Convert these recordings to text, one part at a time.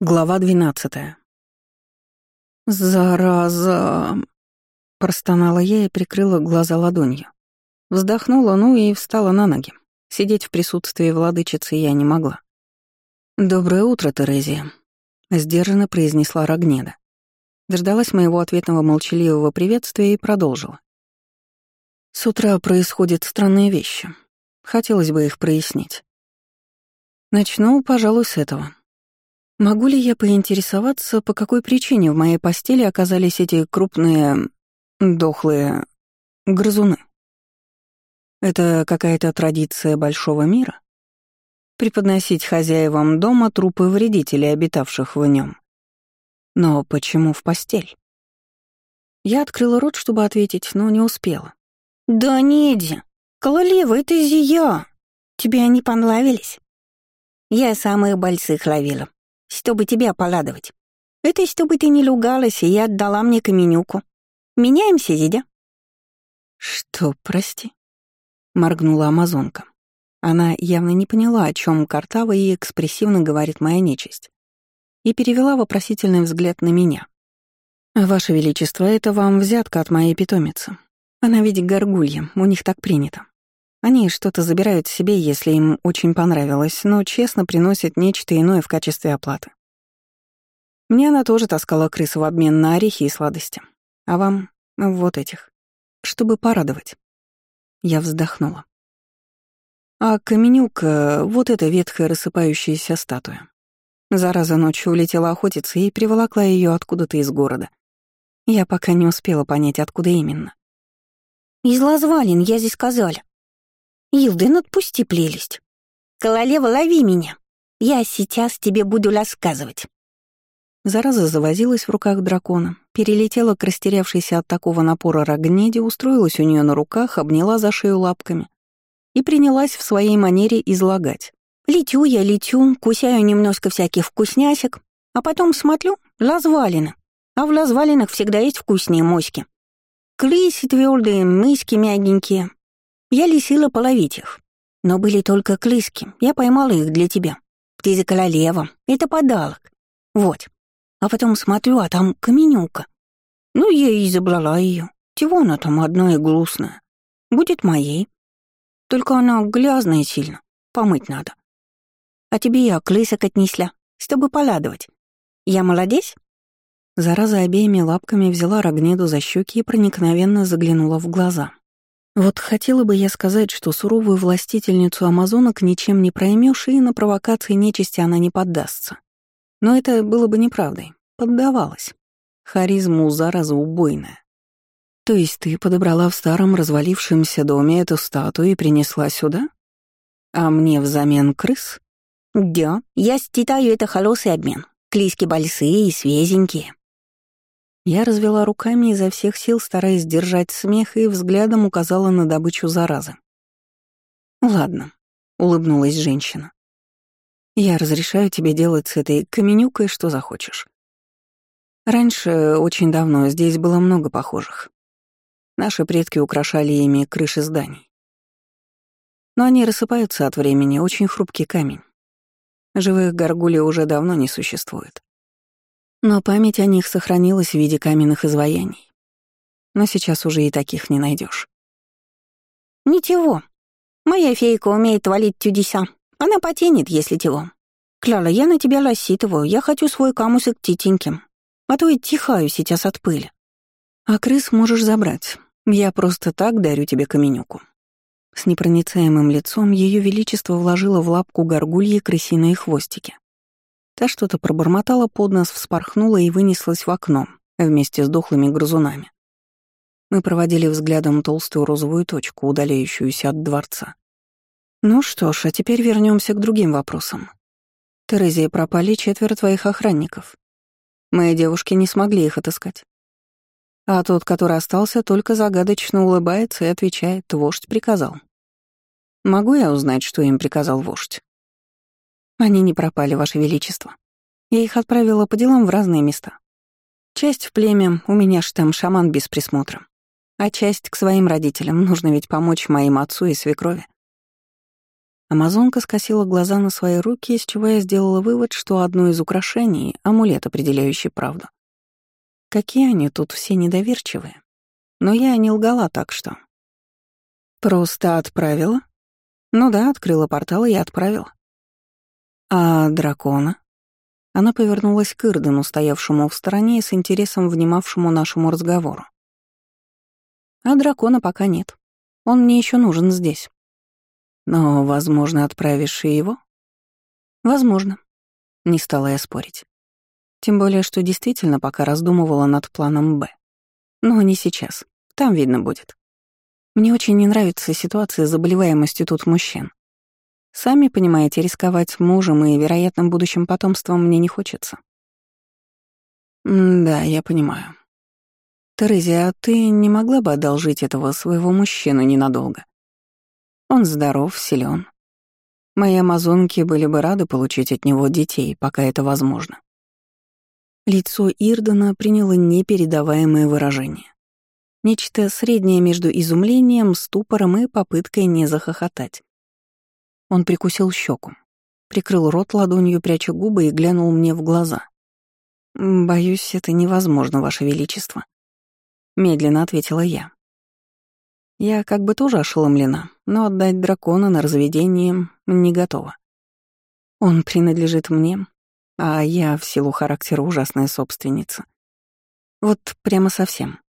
Глава двенадцатая. «Зараза!» — простонала я и прикрыла глаза ладонью. Вздохнула, ну и встала на ноги. Сидеть в присутствии владычицы я не могла. «Доброе утро, Терезия», — сдержанно произнесла Рогнеда. Дождалась моего ответного молчаливого приветствия и продолжила. «С утра происходят странные вещи. Хотелось бы их прояснить. Начну, пожалуй, с этого. Могу ли я поинтересоваться, по какой причине в моей постели оказались эти крупные, дохлые грызуны? Это какая-то традиция большого мира? Преподносить хозяевам дома трупы вредителей, обитавших в нем. Но почему в постель? Я открыла рот, чтобы ответить, но не успела. «Да, Неди, Кололева, это Зия. Тебе они понравились?» «Я самых больших ловила чтобы тебя порадовать. Это чтобы ты не лугалась и отдала мне каменюку. Меняемся, Зидя?» «Что, прости?» — моргнула амазонка. Она явно не поняла, о чем картава и экспрессивно говорит моя нечисть, и перевела вопросительный взгляд на меня. «Ваше Величество, это вам взятка от моей питомицы. Она ведь горгулья, у них так принято. Они что-то забирают себе, если им очень понравилось, но честно приносят нечто иное в качестве оплаты. Мне она тоже таскала крысу в обмен на орехи и сладости. А вам — вот этих. Чтобы порадовать. Я вздохнула. А Каменюк — вот эта ветхая рассыпающаяся статуя. Зараза ночью улетела охотиться и приволокла ее откуда-то из города. Я пока не успела понять, откуда именно. «Из Лазвалин, я здесь сказали», Илден, отпусти плелесть. Королева, лови меня. Я сейчас тебе буду рассказывать. Зараза завозилась в руках дракона, перелетела к растерявшейся от такого напора Рогнеде, устроилась у нее на руках, обняла за шею лапками и принялась в своей манере излагать. «Летю я, летю, кусяю немножко всяких вкуснясек, а потом смотрю — лазвалины. А в лазвалинах всегда есть вкусные моськи. Клыси твердые, мыски мягенькие, я лисила половить их. Но были только клыски. Я поймала их для тебя. Птица королева. Это подарок. Вот. А потом смотрю, а там каменюка. Ну, я и забрала ее. Чего она там одна и грустная? Будет моей. Только она грязная сильно. Помыть надо. А тебе я клысок отнесла, чтобы поладовать. Я молодец? Зараза обеими лапками взяла Рогнеду за щеки и проникновенно заглянула в глаза. Вот хотела бы я сказать, что суровую властительницу амазонок ничем не проймешь, и на провокации нечисти она не поддастся. Но это было бы неправдой. Поддавалась. Харизма у зараза убойная. То есть ты подобрала в старом развалившемся доме эту статую и принесла сюда? А мне взамен крыс? Да, я считаю это хороший обмен. Клиски большие и свеженькие. Я развела руками изо всех сил, стараясь сдержать смех, и взглядом указала на добычу заразы. «Ладно», — улыбнулась женщина. «Я разрешаю тебе делать с этой каменюкой что захочешь. Раньше, очень давно, здесь было много похожих. Наши предки украшали ими крыши зданий. Но они рассыпаются от времени, очень хрупкий камень. Живых горгулей уже давно не существует. Но память о них сохранилась в виде каменных изваяний. Но сейчас уже и таких не найдешь. «Ничего. Моя фейка умеет валить чудеса. Она потянет, если чего. Кляла, я на тебя рассчитываю. Я хочу свой камусик титеньким. А то и тихаю сейчас от пыли. А крыс можешь забрать. Я просто так дарю тебе каменюку». С непроницаемым лицом Ее Величество вложило в лапку горгульи крысиные хвостики. Та что-то пробормотала под нос, вспорхнула и вынеслась в окно вместе с дохлыми грызунами. Мы проводили взглядом толстую розовую точку, удаляющуюся от дворца. Ну что ж, а теперь вернемся к другим вопросам. Терезия, пропали четверо твоих охранников. Мои девушки не смогли их отыскать. А тот, который остался, только загадочно улыбается и отвечает, вождь приказал. Могу я узнать, что им приказал вождь? Они не пропали, Ваше Величество. Я их отправила по делам в разные места. Часть в племя, у меня ж шаман без присмотра. А часть к своим родителям, нужно ведь помочь моим отцу и свекрови. Амазонка скосила глаза на свои руки, из чего я сделала вывод, что одно из украшений — амулет, определяющий правду. Какие они тут все недоверчивые. Но я не лгала так что. Просто отправила? Ну да, открыла портал и отправила. А дракона? Она повернулась к Ирдену, стоявшему в стороне и с интересом внимавшему нашему разговору. А дракона пока нет. Он мне еще нужен здесь. Но, возможно, отправишь и его? Возможно. Не стала я спорить. Тем более, что действительно пока раздумывала над планом «Б». Но не сейчас. Там видно будет. Мне очень не нравится ситуация с заболеваемостью тут мужчин. Сами понимаете, рисковать мужем и вероятным будущим потомством мне не хочется. да, я понимаю. Терезия, а ты не могла бы одолжить этого своего мужчину ненадолго? Он здоров, силен. Мои амазонки были бы рады получить от него детей, пока это возможно. Лицо Ирдена приняло непередаваемое выражение. Нечто среднее между изумлением, ступором и попыткой не захохотать. Он прикусил щеку, прикрыл рот ладонью, пряча губы, и глянул мне в глаза. «Боюсь, это невозможно, Ваше Величество», — медленно ответила я. Я как бы тоже ошеломлена, но отдать дракона на разведение не готова. Он принадлежит мне, а я в силу характера ужасная собственница. Вот прямо совсем.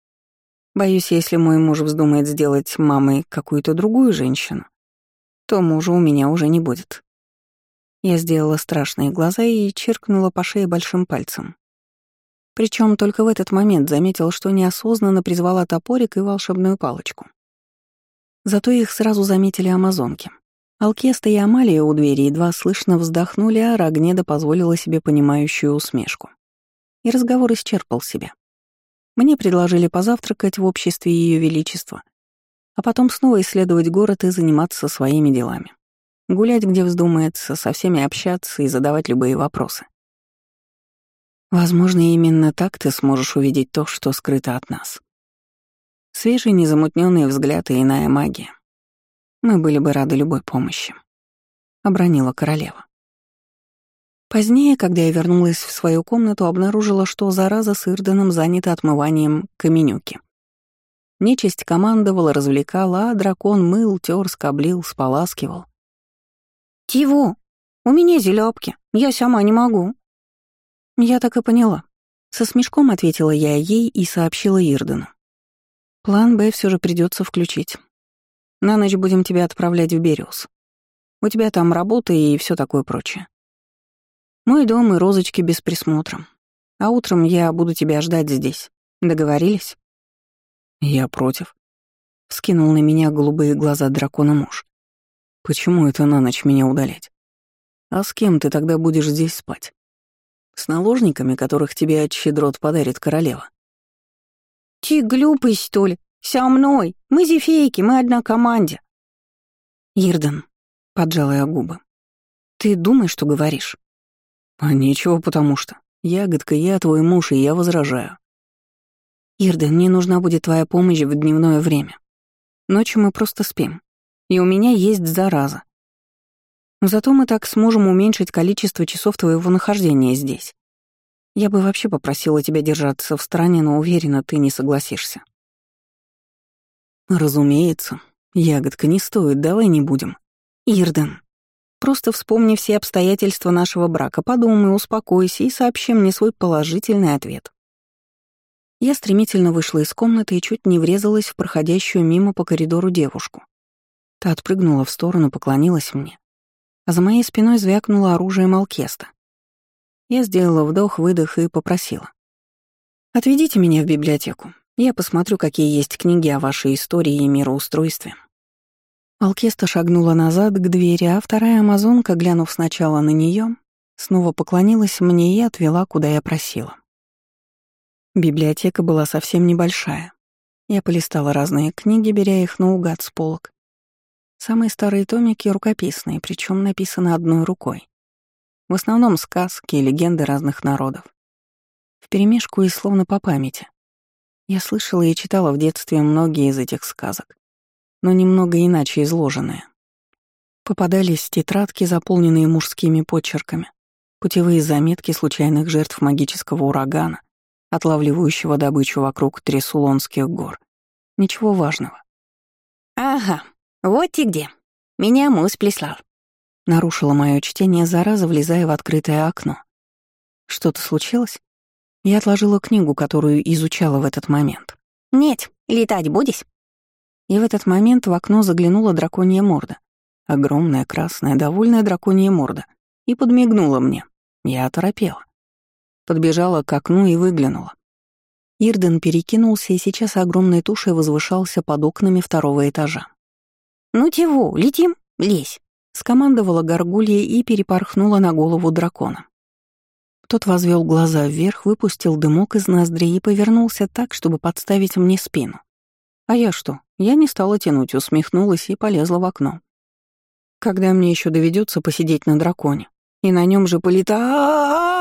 Боюсь, если мой муж вздумает сделать мамой какую-то другую женщину, то мужа у меня уже не будет. Я сделала страшные глаза и чиркнула по шее большим пальцем. Причем только в этот момент заметил, что неосознанно призвала топорик и волшебную палочку. Зато их сразу заметили амазонки. Алкеста и Амалия у двери едва слышно вздохнули, а Рагнеда позволила себе понимающую усмешку. И разговор исчерпал себя. Мне предложили позавтракать в обществе Ее Величества, а потом снова исследовать город и заниматься своими делами. Гулять, где вздумается, со всеми общаться и задавать любые вопросы. Возможно, именно так ты сможешь увидеть то, что скрыто от нас. Свежий, незамутненный взгляд и иная магия. Мы были бы рады любой помощи. Обронила королева. Позднее, когда я вернулась в свою комнату, обнаружила, что зараза с Ирденом занята отмыванием каменюки. Нечисть командовала, развлекала, а дракон мыл, тер, скоблил, споласкивал. «Тиво, у меня зелёбки, я сама не могу». Я так и поняла. Со смешком ответила я ей и сообщила Ирдену. План «Б» все же придется включить. На ночь будем тебя отправлять в Бериус. У тебя там работа и все такое прочее. Мой дом и розочки без присмотра. А утром я буду тебя ждать здесь. Договорились? Я против. Вскинул на меня голубые глаза дракона муж. Почему это на ночь меня удалять? А с кем ты тогда будешь здесь спать? С наложниками, которых тебе от щедрот подарит королева? Ти глупый, что ли? Со мной. Мы зефейки, мы одна команде. Ирден, поджала я губы. Ты думаешь, что говоришь? А ничего, потому что. Ягодка, я твой муж, и я возражаю. Ирден, мне нужна будет твоя помощь в дневное время. Ночью мы просто спим. И у меня есть зараза. Зато мы так сможем уменьшить количество часов твоего нахождения здесь. Я бы вообще попросила тебя держаться в стороне, но уверена, ты не согласишься. Разумеется. Ягодка, не стоит, давай не будем. Ирден, просто вспомни все обстоятельства нашего брака, подумай, успокойся и сообщи мне свой положительный ответ. Я стремительно вышла из комнаты и чуть не врезалась в проходящую мимо по коридору девушку. Та отпрыгнула в сторону, поклонилась мне. А за моей спиной звякнуло оружие Малкеста. Я сделала вдох-выдох и попросила. «Отведите меня в библиотеку. Я посмотрю, какие есть книги о вашей истории и мироустройстве». Алкеста шагнула назад к двери, а вторая амазонка, глянув сначала на нее, снова поклонилась мне и отвела, куда я просила. Библиотека была совсем небольшая. Я полистала разные книги, беря их наугад с полок. Самые старые томики рукописные, причем написаны одной рукой. В основном сказки и легенды разных народов. Вперемешку и словно по памяти. Я слышала и читала в детстве многие из этих сказок, но немного иначе изложенные. Попадались тетрадки, заполненные мужскими почерками, путевые заметки случайных жертв магического урагана, отлавливающего добычу вокруг Тресулонских гор. Ничего важного. «Ага, вот и где. Меня муж прислал». Нарушила мое чтение зараза, влезая в открытое окно. Что-то случилось? Я отложила книгу, которую изучала в этот момент. «Нет, летать будешь?» И в этот момент в окно заглянула драконья морда. Огромная, красная, довольная драконья морда. И подмигнула мне. Я оторопела. Подбежала к окну и выглянула. Ирден перекинулся и сейчас огромной тушей возвышался под окнами второго этажа. «Ну чего, летим? Лезь!» — скомандовала горгулья и перепорхнула на голову дракона. Тот возвел глаза вверх, выпустил дымок из ноздрей и повернулся так, чтобы подставить мне спину. А я что? Я не стала тянуть, усмехнулась и полезла в окно. Когда мне еще доведется посидеть на драконе? И на нем же полета...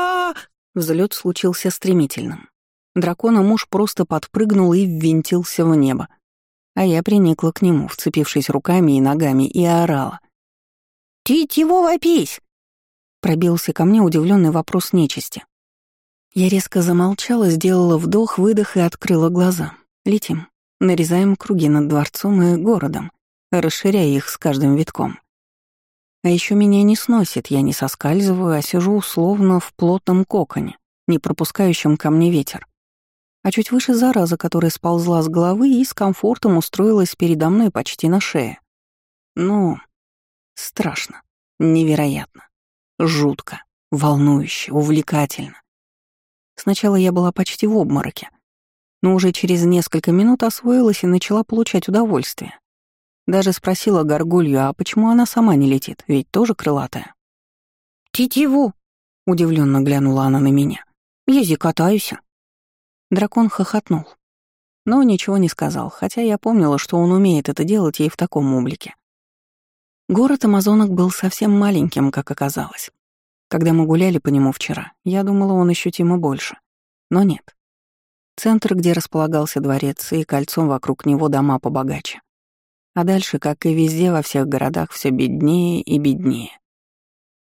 Взлет случился стремительным. Дракона муж просто подпрыгнул и ввинтился в небо. А я приникла к нему, вцепившись руками и ногами, и орала. «Ты чего вопись?» Пробился ко мне удивленный вопрос нечисти. Я резко замолчала, сделала вдох, выдох и открыла глаза. Летим. Нарезаем круги над дворцом и городом, расширяя их с каждым витком. А еще меня не сносит, я не соскальзываю, а сижу условно в плотном коконе, не пропускающем ко мне ветер. А чуть выше зараза, которая сползла с головы и с комфортом устроилась передо мной почти на шее. Ну, страшно, невероятно. Жутко, волнующе, увлекательно. Сначала я была почти в обмороке, но уже через несколько минут освоилась и начала получать удовольствие. Даже спросила Горгулью, а почему она сама не летит, ведь тоже крылатая. «Тетиву!» — удивленно глянула она на меня. «Ези катаюсь». Дракон хохотнул, но ничего не сказал, хотя я помнила, что он умеет это делать и в таком облике. Город амазонок был совсем маленьким, как оказалось. Когда мы гуляли по нему вчера, я думала, он ощутимо больше. Но нет. Центр, где располагался дворец, и кольцом вокруг него дома побогаче. А дальше, как и везде во всех городах, все беднее и беднее.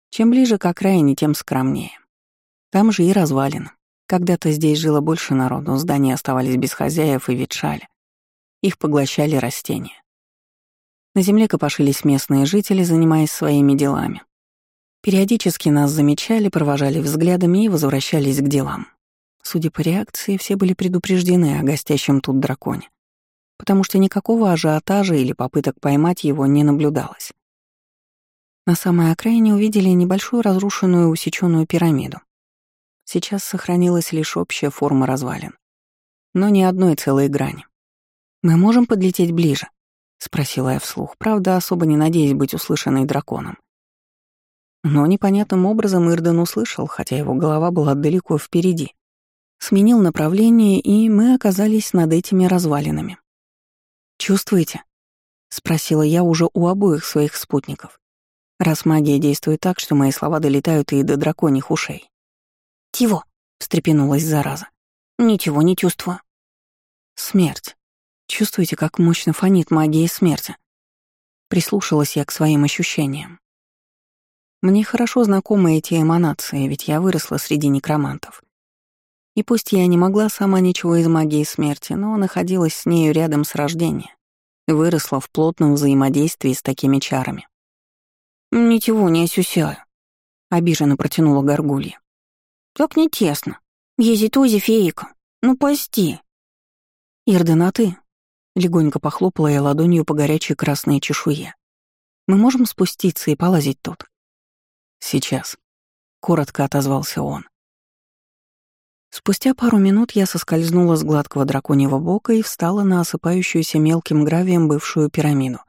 Чем ближе к окраине, тем скромнее. Там же и развалины. Когда-то здесь жило больше народу, здания оставались без хозяев и ветшали. Их поглощали растения. На земле копошились местные жители, занимаясь своими делами. Периодически нас замечали, провожали взглядами и возвращались к делам. Судя по реакции, все были предупреждены о гостящем тут драконе, потому что никакого ажиотажа или попыток поймать его не наблюдалось. На самой окраине увидели небольшую разрушенную усеченную пирамиду. Сейчас сохранилась лишь общая форма развалин, но ни одной целой грани. Мы можем подлететь ближе, — спросила я вслух, правда, особо не надеясь быть услышанной драконом. Но непонятным образом Ирден услышал, хотя его голова была далеко впереди. Сменил направление, и мы оказались над этими развалинами. «Чувствуете?» — спросила я уже у обоих своих спутников. Раз магия действует так, что мои слова долетают и до драконьих ушей. «Чего?» — встрепенулась зараза. «Ничего не чувствую». «Смерть. Чувствуете, как мощно фонит магия смерти? Прислушалась я к своим ощущениям. Мне хорошо знакомы эти эманации, ведь я выросла среди некромантов. И пусть я не могла сама ничего из магии смерти, но находилась с нею рядом с рождения, выросла в плотном взаимодействии с такими чарами. «Ничего не ощущаю», — обиженно протянула горгулья. «Так не тесно. Ези този фейка. Ну, пусти». «Ирден, а ты?» Легонько похлопала я ладонью по горячей красной чешуе. «Мы можем спуститься и полазить тут?» «Сейчас», — коротко отозвался он. Спустя пару минут я соскользнула с гладкого драконьего бока и встала на осыпающуюся мелким гравием бывшую пирамиду.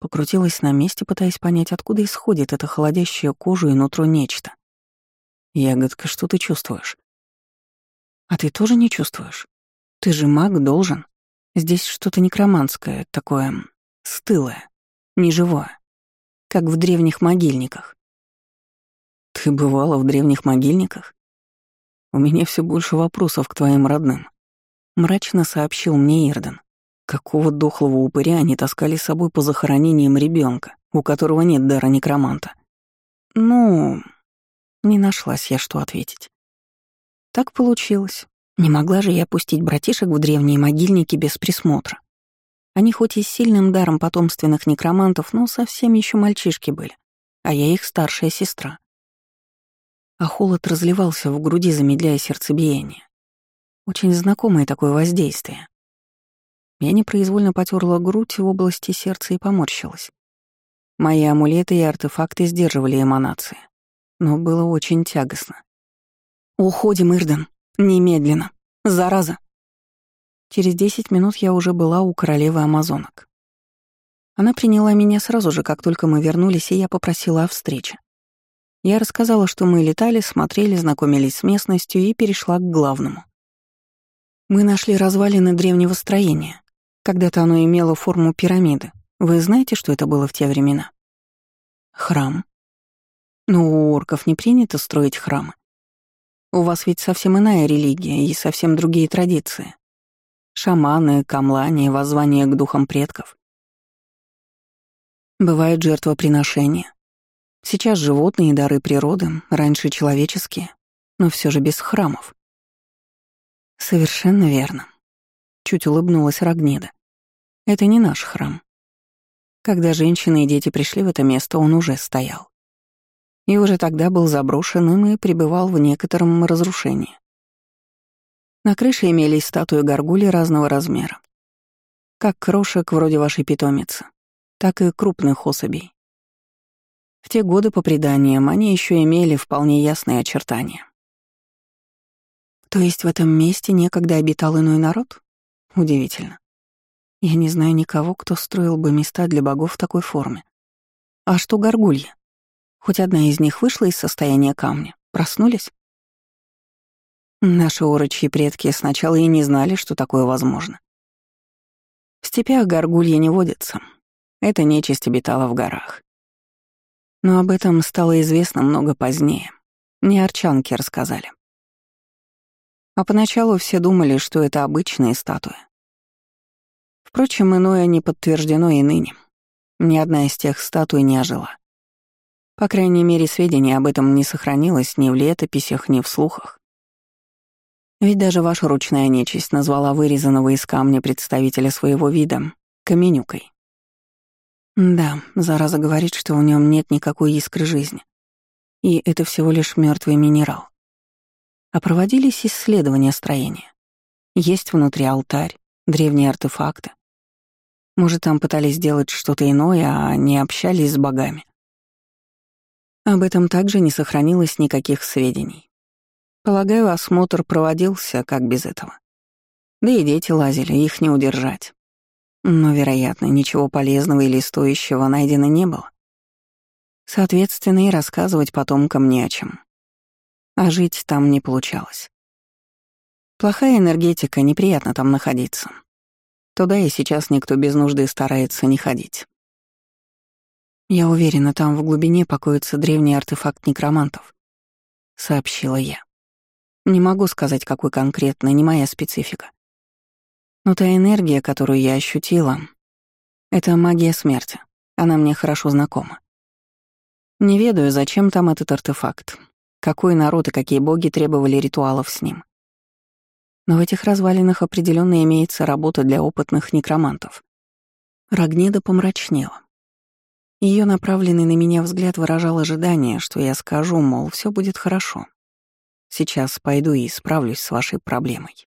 Покрутилась на месте, пытаясь понять, откуда исходит это холодящее кожу и нутро нечто. «Ягодка, что ты чувствуешь?» «А ты тоже не чувствуешь? Ты же маг должен». Здесь что-то некроманское, такое стылое, неживое, как в древних могильниках. Ты бывала в древних могильниках? У меня все больше вопросов к твоим родным. Мрачно сообщил мне Ирден. Какого дохлого упыря они таскали с собой по захоронениям ребенка, у которого нет дара некроманта. Ну, не нашлась я, что ответить. Так получилось. Не могла же я пустить братишек в древние могильники без присмотра. Они хоть и с сильным даром потомственных некромантов, но совсем еще мальчишки были, а я их старшая сестра. А холод разливался в груди, замедляя сердцебиение. Очень знакомое такое воздействие. Я непроизвольно потерла грудь в области сердца и поморщилась. Мои амулеты и артефакты сдерживали эманации, но было очень тягостно. «Уходим, Ирден, немедленно, зараза!» Через десять минут я уже была у королевы амазонок. Она приняла меня сразу же, как только мы вернулись, и я попросила о встрече. Я рассказала, что мы летали, смотрели, знакомились с местностью и перешла к главному. Мы нашли развалины древнего строения. Когда-то оно имело форму пирамиды. Вы знаете, что это было в те времена? Храм. Но у орков не принято строить храмы. У вас ведь совсем иная религия и совсем другие традиции. Шаманы, камлани, воззвания к духам предков. Бывают жертвоприношения. Сейчас животные дары природы, раньше человеческие, но все же без храмов. Совершенно верно. Чуть улыбнулась Рогнеда. Это не наш храм. Когда женщины и дети пришли в это место, он уже стоял. И уже тогда был заброшенным и пребывал в некотором разрушении. На крыше имелись статуи горгули разного размера. Как крошек вроде вашей питомицы, так и крупных особей. В те годы, по преданиям, они еще имели вполне ясные очертания. То есть в этом месте некогда обитал иной народ? Удивительно. Я не знаю никого, кто строил бы места для богов в такой форме. А что горгулья? Хоть одна из них вышла из состояния камня. Проснулись? Наши орочьи предки сначала и не знали, что такое возможно. В степях горгулья не водится. Эта нечисть обитала в горах. Но об этом стало известно много позднее. Не арчанки рассказали. А поначалу все думали, что это обычные статуи. Впрочем, иное не подтверждено и ныне. Ни одна из тех статуй не ожила. По крайней мере, сведений об этом не сохранилось ни в летописях, ни в слухах. Ведь даже ваша ручная нечисть назвала вырезанного из камня представителя своего вида каменюкой. Да, зараза говорит, что в нем нет никакой искры жизни. И это всего лишь мертвый минерал. А проводились исследования строения. Есть внутри алтарь, древние артефакты, может, там пытались сделать что-то иное, а не общались с богами. Об этом также не сохранилось никаких сведений. Полагаю, осмотр проводился, как без этого. Да и дети лазили, их не удержать. Но, вероятно, ничего полезного или стоящего найдено не было. Соответственно, и рассказывать потомкам не о чем. А жить там не получалось. Плохая энергетика, неприятно там находиться. Туда и сейчас никто без нужды старается не ходить. «Я уверена, там в глубине покоится древний артефакт некромантов», — сообщила я. «Не могу сказать, какой конкретно, не моя специфика. Но та энергия, которую я ощутила, — это магия смерти. Она мне хорошо знакома. Не ведаю, зачем там этот артефакт, какой народ и какие боги требовали ритуалов с ним. Но в этих развалинах определенно имеется работа для опытных некромантов. Рогнеда помрачнела. Ее направленный на меня взгляд выражал ожидание, что я скажу, мол, все будет хорошо. Сейчас пойду и справлюсь с вашей проблемой.